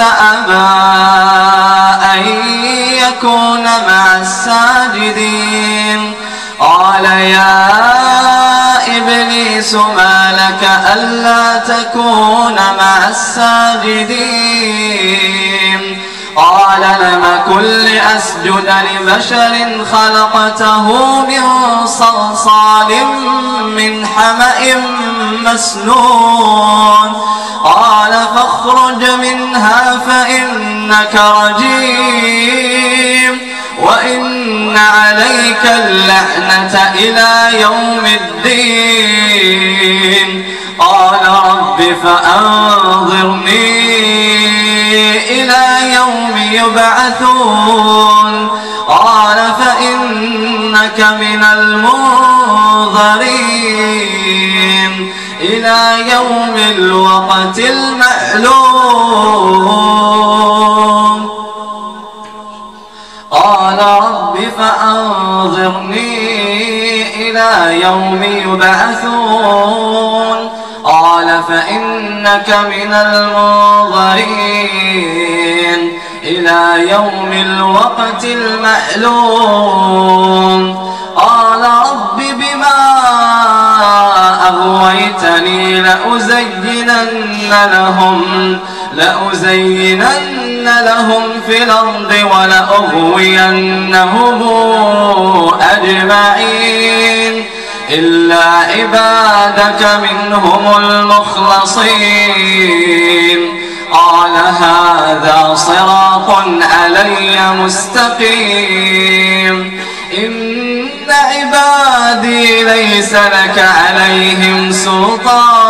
أبى أن يكون مع الساجدين. قال يا إبليس ما لك ألا تكون مع الساجدين؟ قال لم كن لأسجد لبشر خلقته من صلصال من حمأ مسنون. فاخرج منها فإنك رجيم وإن عليك اللعنة إلى يوم الدين. قال رب فأنظرني إلى يوم يبعثون. قال فإنك من المنظرين. إلى يوم الوقت المعلوم قال رب فأنظرني إلى يوم يبعثون. قال فإنك من المنظرين إلى يوم الوقت المعلوم لأزينن لهم لأزينن لهم في الأرض ولأغوينهم أجمعين. إلا عبادك منهم المخلصين. قال هذا صراط علي مستقيم. إن عبادي ليس لك عليهم سلطان.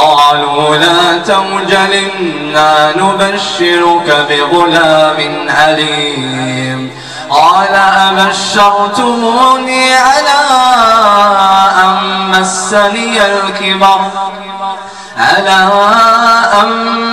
قالوا لا توجل إنا نبشرك بغلام عليم قال أبشرتموني على أن مسني الكبر. ألا